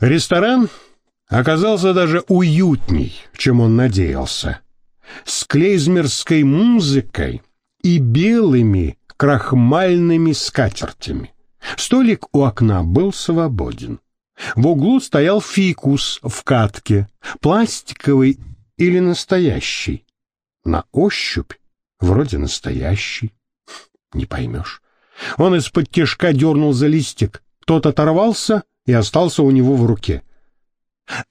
Ресторан оказался даже уютней, чем он надеялся. С клейзмерской музыкой и белыми крахмальными скатертями. Столик у окна был свободен. В углу стоял фикус в катке, пластиковый или настоящий. На ощупь вроде настоящий. Не поймешь. Он из-под тяжка дернул за листик. Тот оторвался и остался у него в руке.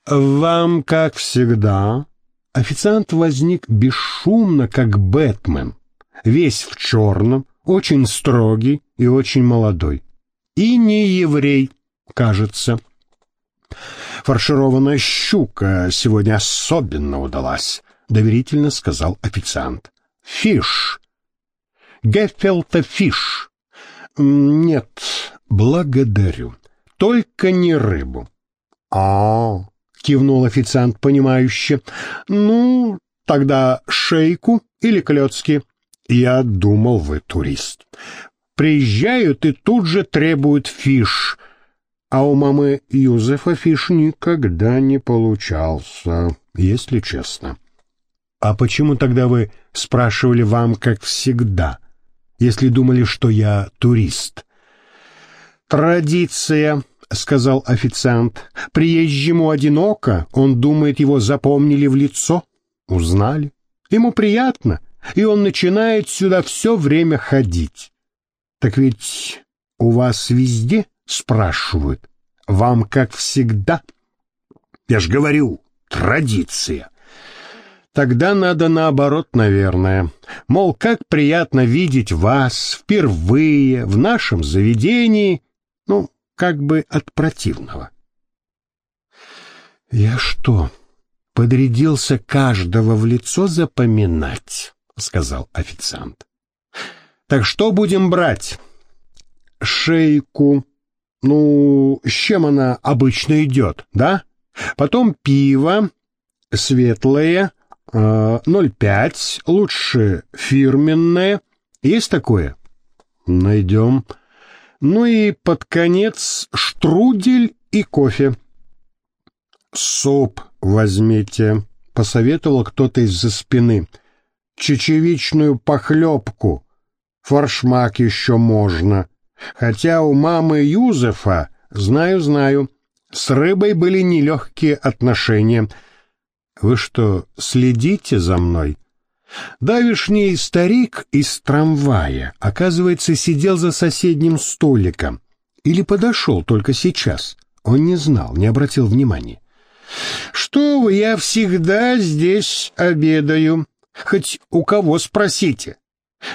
«Вам, как всегда...» Официант возник бесшумно, как Бэтмен, весь в черном, очень строгий и очень молодой. И не еврей, кажется. Фаршированная щука сегодня особенно удалась, доверительно сказал официант. Фиш. Гефилте фиш. Нет, благодарю. Только не рыбу. А, кивнул официант понимающе. Ну, тогда шейку или клёцки. Я думал, вы турист. Приезжают и тут же требуют фиш — а у мамы Юзефа фиш никогда не получался, если честно. А почему тогда вы спрашивали вам, как всегда, если думали, что я турист? Традиция, сказал официант. Приезжему одиноко, он думает, его запомнили в лицо. Узнали. Ему приятно, и он начинает сюда все время ходить. Так ведь у вас везде спрашивают. Вам как всегда? Я ж говорю, традиция. Тогда надо наоборот, наверное. Мол, как приятно видеть вас впервые в нашем заведении, ну, как бы от противного. Я что, подрядился каждого в лицо запоминать, сказал официант. Так что будем брать? Шейку, ну, с чем она обычно идет, да? Потом пиво, светлое, э, 0,5, лучше фирменное. Есть такое? Найдем. Ну и под конец штрудель и кофе. Суп возьмите, посоветовал кто-то из-за спины. Чечевичную похлебку. Форшмак еще можно. Хотя у мамы Юзефа, знаю-знаю, с рыбой были нелегкие отношения. Вы что, следите за мной? Давишний старик из трамвая, оказывается, сидел за соседним столиком. Или подошел только сейчас. Он не знал, не обратил внимания. «Что вы, я всегда здесь обедаю. Хоть у кого спросите.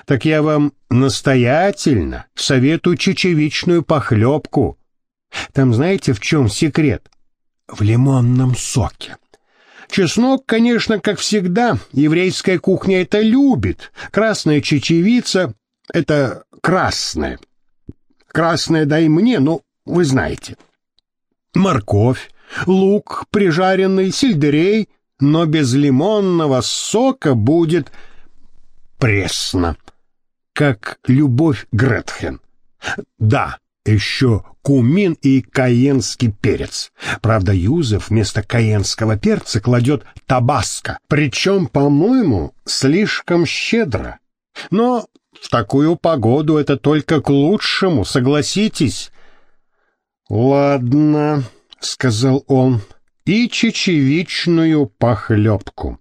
Так я вам настоятельно советую чечевичную похлебку. Там знаете, в чем секрет? В лимонном соке. Чеснок, конечно, как всегда, еврейская кухня это любит. Красная чечевица — это красная. Красная дай мне, ну, вы знаете. Морковь, лук прижаренный, сельдерей, но без лимонного сока будет пресно, как любовь Гретхен. Да, еще кумин и каенский перец. Правда, Юзеф вместо каенского перца кладет табаско, причем, по-моему, слишком щедро. Но в такую погоду это только к лучшему, согласитесь. «Ладно», — сказал он, — «и чечевичную похлебку».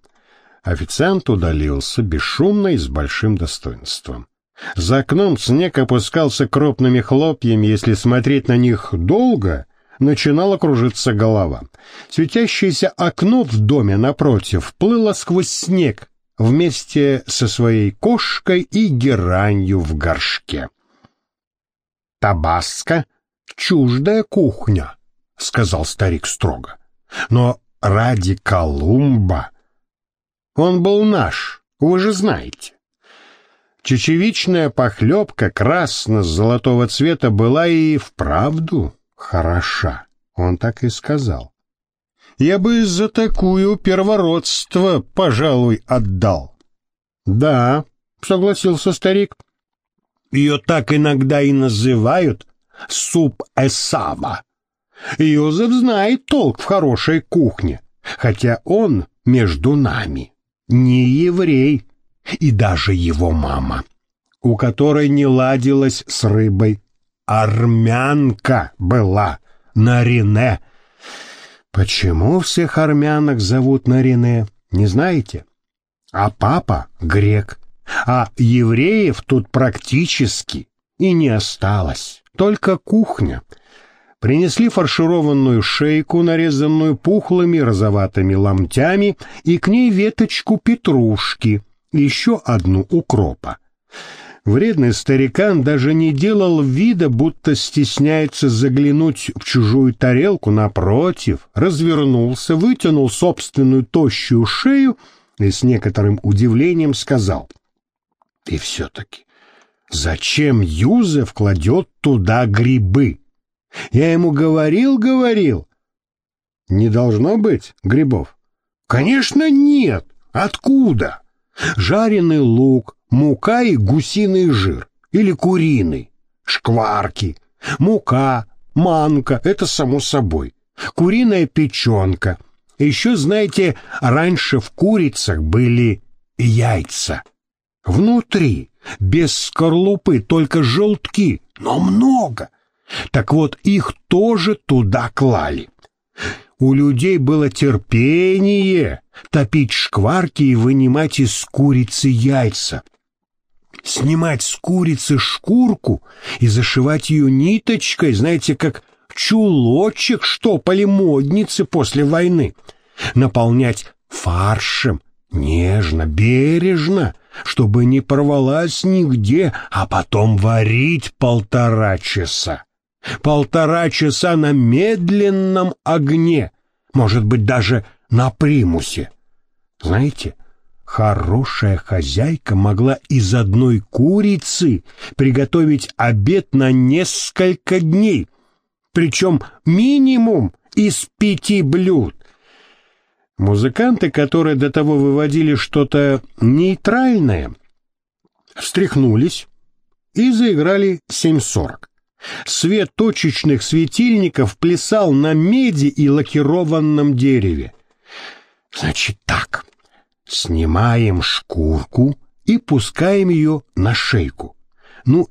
Официант удалился бесшумно и с большим достоинством. За окном снег опускался крупными хлопьями, если смотреть на них долго, начинала кружиться голова. Светящееся окно в доме напротив плыло сквозь снег вместе со своей кошкой и геранью в горшке. «Табаско — чуждая кухня», — сказал старик строго. «Но ради Колумба он был наш, вы же знаете. Чечевичная похлебка красно-золотого цвета была и вправду хороша, он так и сказал. Я бы за такую первородство, пожалуй, отдал. Да, согласился старик. Ее так иногда и называют суп Эсава. Йозеф знает толк в хорошей кухне, хотя он между нами не еврей, и даже его мама, у которой не ладилась с рыбой, армянка была, Нарине. Почему всех армянок зовут Нарине, не знаете? А папа грек, а евреев тут практически и не осталось, только кухня. Принесли фаршированную шейку, нарезанную пухлыми розоватыми ломтями, и к ней веточку петрушки, еще одну укропа. Вредный старикан даже не делал вида, будто стесняется заглянуть в чужую тарелку, напротив, развернулся, вытянул собственную тощую шею и с некоторым удивлением сказал, «И все-таки, зачем Юзеф кладет туда грибы? Я ему говорил, говорил». «Не должно быть грибов?» «Конечно нет! Откуда?» Жареный лук, мука и гусиный жир, или куриный, шкварки, мука, манка, это само собой, куриная печенка. Еще, знаете, раньше в курицах были яйца. Внутри, без скорлупы, только желтки, но много. Так вот, их тоже туда клали. У людей было терпение топить шкварки и вынимать из курицы яйца. Снимать с курицы шкурку и зашивать ее ниточкой, знаете, как чулочек штопали модницы после войны, наполнять фаршем нежно, бережно, чтобы не порвалась нигде, а потом варить полтора часа. Полтора часа на медленном огне, может быть, даже на примусе. Знаете, Хорошая хозяйка могла из одной курицы приготовить обед на несколько дней, причем минимум из пяти блюд. Музыканты, которые до того выводили что-то нейтральное, встряхнулись и заиграли 7.40. Свет точечных светильников плясал на меди и лакированном дереве. Значит так, Снимаем шкурку и пускаем ее на шейку. Ну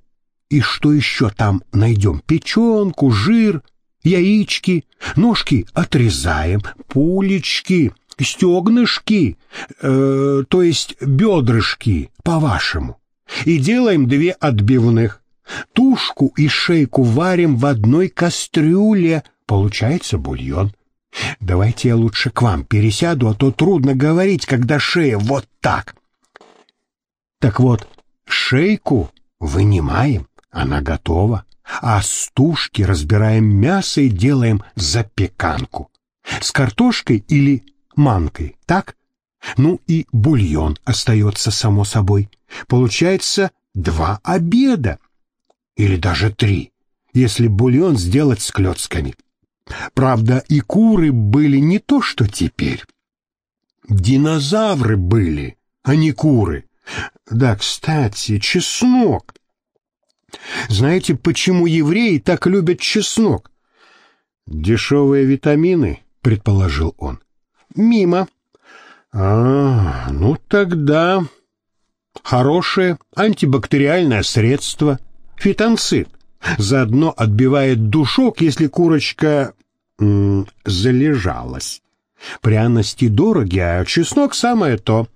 и что еще там найдем? Печенку, жир, яички, ножки отрезаем, пулечки, стегнышки, э, то есть бедрышки, по-вашему. И делаем две отбивных. Тушку и шейку варим в одной кастрюле, получается бульон. Давайте я лучше к вам пересяду, а то трудно говорить, когда шея вот так. Так вот, шейку вынимаем, она готова, а с тушки разбираем мясо и делаем запеканку. С картошкой или манкой, так? Ну и бульон остается, само собой. Получается два обеда. Или даже три, если бульон сделать с клетками. Правда, и куры были не то, что теперь. Динозавры были, а не куры. Да, кстати, чеснок. Знаете, почему евреи так любят чеснок? Дешевые витамины, предположил он. Мимо. А, ну тогда хорошее антибактериальное средство, фитонцид. Заодно отбивает душок, если курочка м, залежалась. Пряности дороги, а чеснок самое то.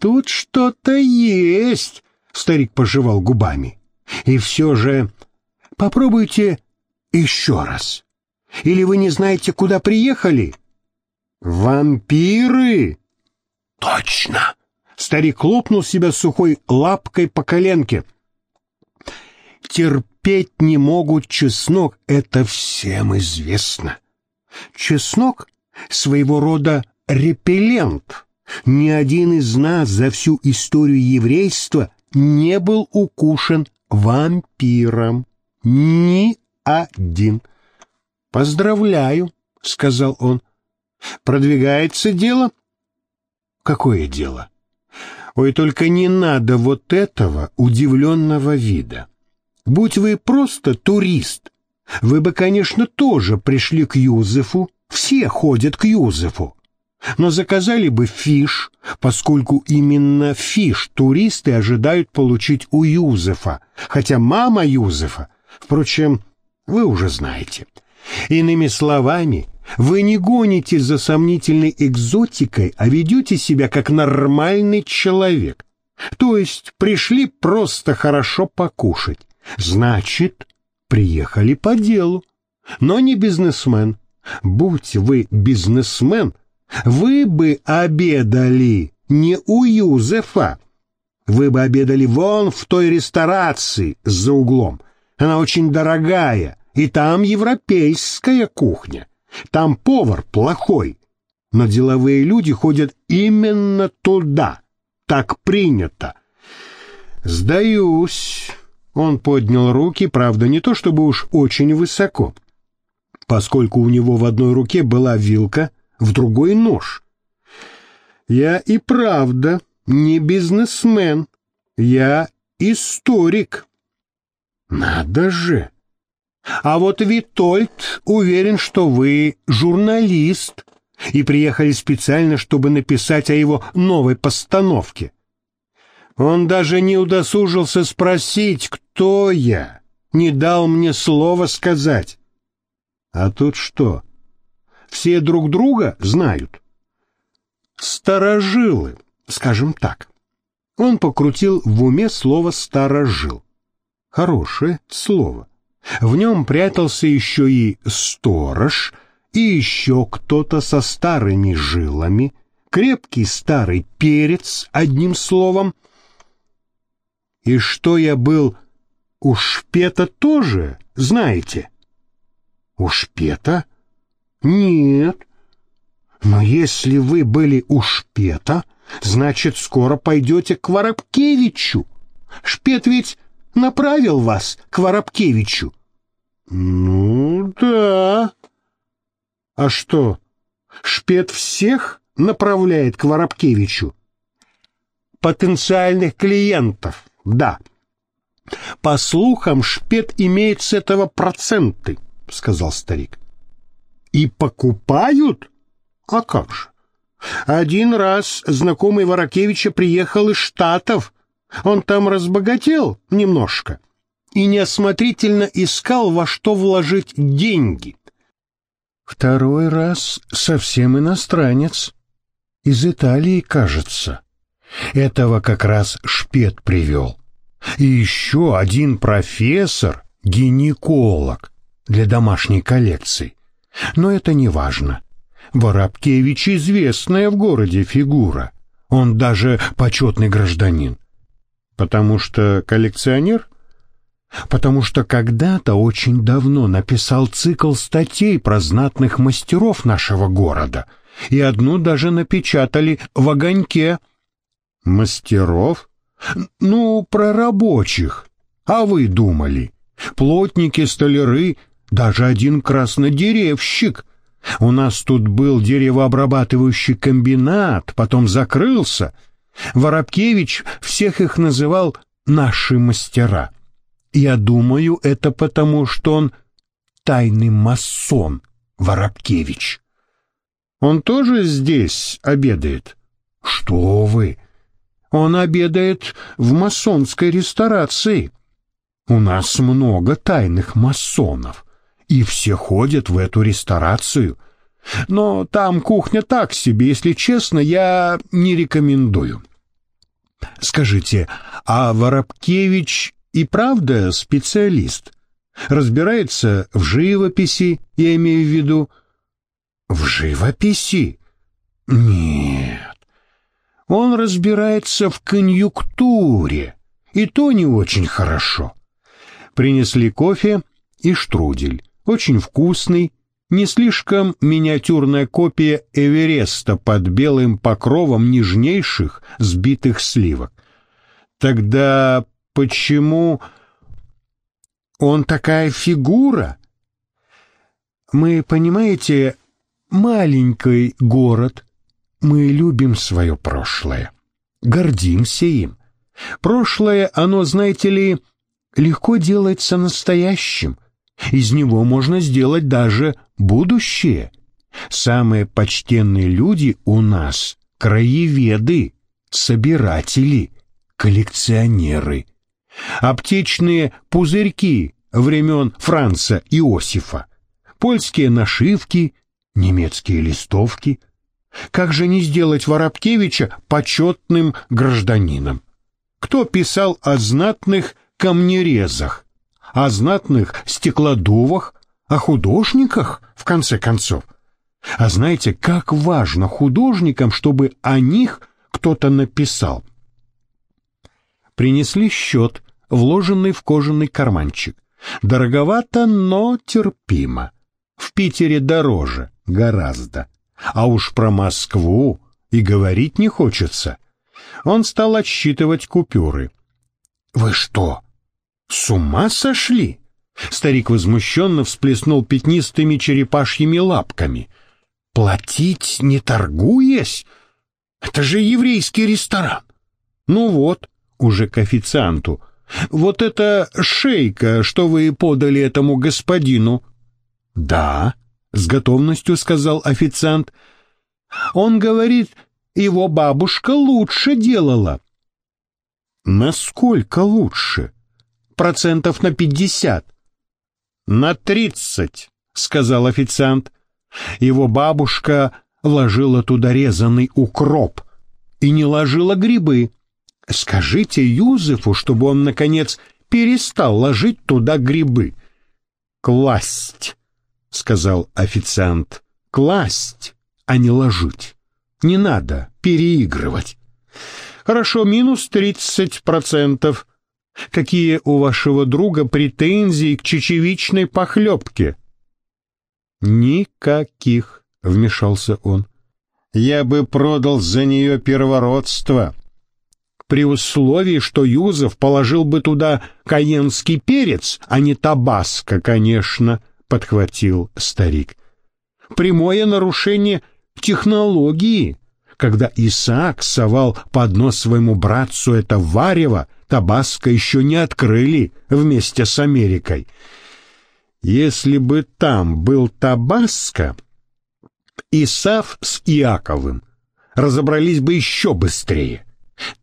Тут что-то есть, старик пожевал губами. И все же попробуйте еще раз. Или вы не знаете, куда приехали? Вампиры? Точно! Старик хлопнул себя сухой лапкой по коленке. Терпеть не могут чеснок, это всем известно. Чеснок — своего рода репеллент. Ни один из нас за всю историю еврейства не был укушен вампиром. Ни один. «Поздравляю», — сказал он. «Продвигается дело?» «Какое дело?» «Ой, только не надо вот этого удивленного вида. Будь вы просто турист, вы бы, конечно, тоже пришли к Юзефу, все ходят к Юзефу, но заказали бы фиш, поскольку именно фиш туристы ожидают получить у Юзефа, хотя мама Юзефа, впрочем, вы уже знаете. Иными словами, вы не гоните за сомнительной экзотикой, а ведете себя как нормальный человек. То есть пришли просто хорошо покушать. Значит, приехали по делу. Но не бизнесмен. Будь вы бизнесмен, вы бы обедали не у Юзефа. Вы бы обедали вон в той ресторации за углом. Она очень дорогая, и там европейская кухня. Там повар плохой, но деловые люди ходят именно туда. Так принято. Сдаюсь. Он поднял руки, правда, не то чтобы уж очень высоко, поскольку у него в одной руке была вилка, в другой нож. Я и правда не бизнесмен, я историк. Надо же! А вот Витольд уверен, что вы журналист и приехали специально, чтобы написать о его новой постановке. Он даже не удосужился спросить, кто я, не дал мне слова сказать. А тут что? Все друг друга знают. Старожилы, скажем так. Он покрутил в уме слово «старожил». Хорошее слово. В нем прятался еще и сторож, и еще кто-то со старыми жилами, крепкий старый перец, одним словом. И что я был у шпета тоже, знаете? У шпета? Нет. Но если вы были у шпета, значит, скоро пойдете к Воробкевичу. Шпет ведь направил вас к Воробкевичу. Ну, да. А что, Шпет всех направляет к Воробкевичу? Потенциальных клиентов, да. По слухам, Шпет имеет с этого проценты, сказал старик. И покупают? А как же? Один раз знакомый Воробкевича приехал из Штатов, он там разбогател немножко и неосмотрительно искал, во что вложить деньги. Второй раз совсем иностранец. Из Италии, кажется. Этого как раз Шпет привел. И еще один профессор, гинеколог для домашней коллекции. Но это не важно. Воробкевич известная в городе фигура. Он даже почетный гражданин. Потому что коллекционер? Потому что когда-то очень давно написал цикл статей про знатных мастеров нашего города, и одну даже напечатали в огоньке. Мастеров? Ну, про рабочих. А вы думали? Плотники, столяры, даже один краснодеревщик. У нас тут был деревообрабатывающий комбинат, потом закрылся — Воробкевич всех их называл «наши мастера». Я думаю, это потому, что он тайный масон Воробкевич. Он тоже здесь обедает? Что вы? Он обедает в масонской ресторации. У нас много тайных масонов, и все ходят в эту ресторацию — но там кухня так себе, если честно, я не рекомендую. Скажите, а Воробкевич и правда специалист? Разбирается в живописи, я имею в виду? В живописи? Нет. Он разбирается в конъюнктуре, и то не очень хорошо. Принесли кофе и штрудель, очень вкусный, не слишком миниатюрная копия Эвереста под белым покровом нежнейших сбитых сливок. Тогда почему он такая фигура? Мы, понимаете, маленький город. Мы любим свое прошлое, гордимся им. Прошлое, оно, знаете ли, легко делается настоящим. Из него можно сделать даже будущее. Самые почтенные люди у нас — краеведы, собиратели, коллекционеры. Аптечные пузырьки времен Франца Иосифа, польские нашивки, немецкие листовки. Как же не сделать Воробкевича почетным гражданином? Кто писал о знатных камнерезах, о знатных стеклодувах, о художниках, в конце концов? А знаете, как важно художникам, чтобы о них кто-то написал? Принесли счет, вложенный в кожаный карманчик. Дороговато, но терпимо. В Питере дороже, гораздо. А уж про Москву и говорить не хочется. Он стал отсчитывать купюры. «Вы что, с ума сошли?» Старик возмущенно всплеснул пятнистыми черепашьими лапками. «Платить не торгуясь? Это же еврейский ресторан!» «Ну вот, уже к официанту. Вот это шейка, что вы подали этому господину». «Да», — с готовностью сказал официант. «Он говорит, его бабушка лучше делала». «Насколько лучше?» «Процентов на пятьдесят». «На тридцать», — сказал официант. Его бабушка ложила туда резанный укроп и не ложила грибы. Скажите Юзефу, чтобы он, наконец, перестал ложить туда грибы. «Класть», — сказал официант, — «класть, а не ложить. Не надо переигрывать». «Хорошо, минус тридцать процентов. Какие у вашего друга претензии к чечевичной похлебке?» «Никаких», — вмешался он. «Я бы продал за нее первородство, при условии, что Юзеф положил бы туда каенский перец, а не табаско, конечно, — подхватил старик. Прямое нарушение технологии. Когда Исаак совал под нос своему братцу это варево, табаско еще не открыли вместе с Америкой. Если бы там был табаско, Исав с Иаковым разобрались бы еще быстрее —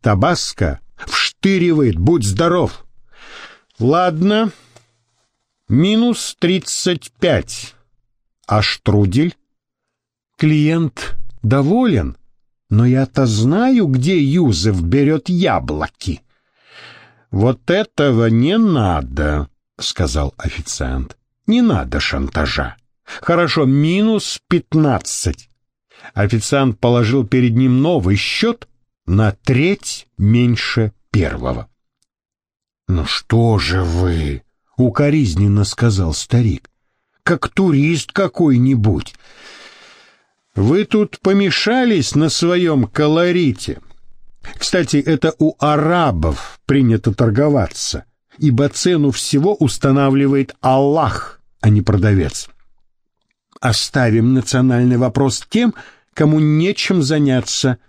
Табаско вштыривает, будь здоров. Ладно, минус тридцать пять. А штрудель? Клиент доволен, но я-то знаю, где Юзеф берет яблоки. Вот этого не надо, сказал официант. Не надо шантажа. Хорошо, минус пятнадцать. Официант положил перед ним новый счет на треть меньше первого. «Ну что же вы?» — укоризненно сказал старик. «Как турист какой-нибудь. Вы тут помешались на своем колорите. Кстати, это у арабов принято торговаться, ибо цену всего устанавливает Аллах, а не продавец. Оставим национальный вопрос тем, кому нечем заняться –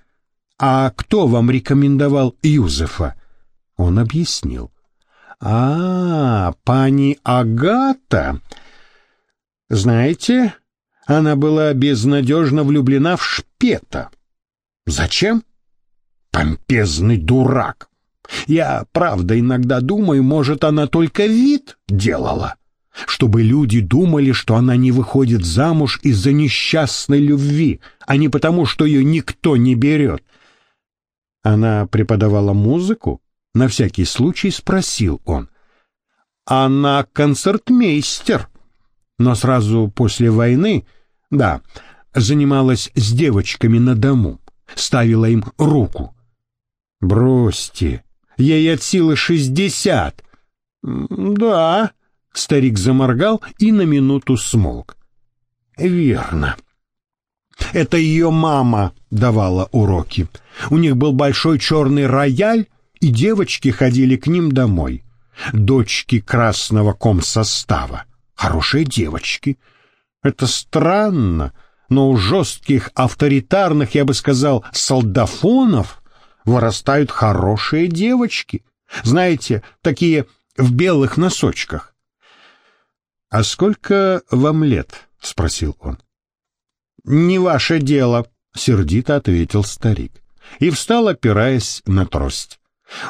«А кто вам рекомендовал Юзефа?» Он объяснил. «А, пани Агата. Знаете, она была безнадежно влюблена в Шпета. Зачем? Помпезный дурак. Я, правда, иногда думаю, может, она только вид делала, чтобы люди думали, что она не выходит замуж из-за несчастной любви, а не потому, что ее никто не берет. Она преподавала музыку? На всякий случай спросил он. Она концертмейстер. Но сразу после войны, да, занималась с девочками на дому, ставила им руку. Бросьте, ей от силы шестьдесят. Да, старик заморгал и на минуту смолк. Верно. Это ее мама давала уроки. У них был большой черный рояль, и девочки ходили к ним домой. Дочки красного комсостава. Хорошие девочки. Это странно, но у жестких, авторитарных, я бы сказал, солдафонов вырастают хорошие девочки. Знаете, такие в белых носочках. «А сколько вам лет?» — спросил он. «Не ваше дело», — сердито ответил старик. И встал, опираясь на трость.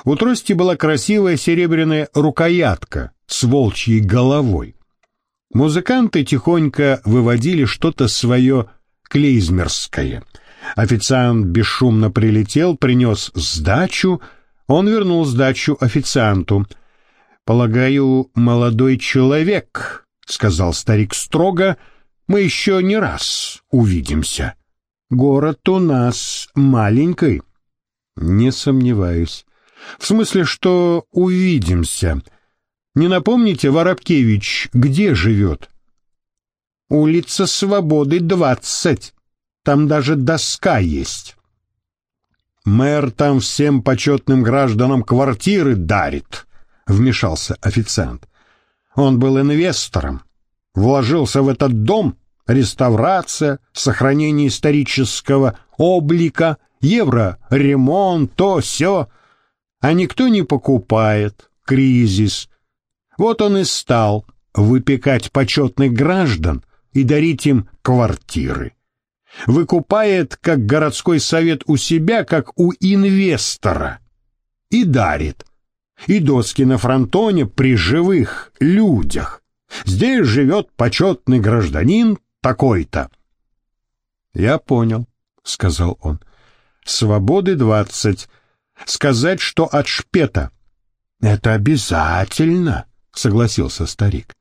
У трости была красивая серебряная рукоятка с волчьей головой. Музыканты тихонько выводили что-то свое клейзмерское. Официант бесшумно прилетел, принес сдачу. Он вернул сдачу официанту. «Полагаю, молодой человек», — сказал старик строго, — «мы еще не раз увидимся. Город у нас маленький». «Не сомневаюсь. В смысле, что увидимся. Не напомните, Воробкевич где живет?» «Улица Свободы, двадцать. Там даже доска есть». «Мэр там всем почетным гражданам квартиры дарит», — вмешался официант. «Он был инвестором, вложился в этот дом, реставрация, сохранение исторического облика, евро-ремонт, то все, а никто не покупает, кризис. Вот он и стал выпекать почетных граждан и дарить им квартиры. Выкупает, как городской совет у себя, как у инвестора. И дарит. И доски на фронтоне при живых людях. Здесь живет почетный гражданин такой-то. Я понял, сказал он. Свободы двадцать. Сказать, что от шпета. Это обязательно, согласился старик.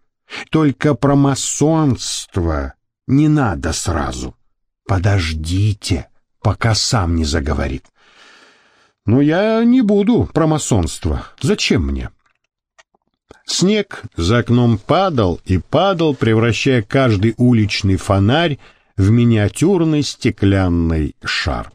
Только про масонство не надо сразу. Подождите, пока сам не заговорит. Но я не буду про масонство. Зачем мне? Снег за окном падал и падал, превращая каждый уличный фонарь в миниатюрный стеклянный шар.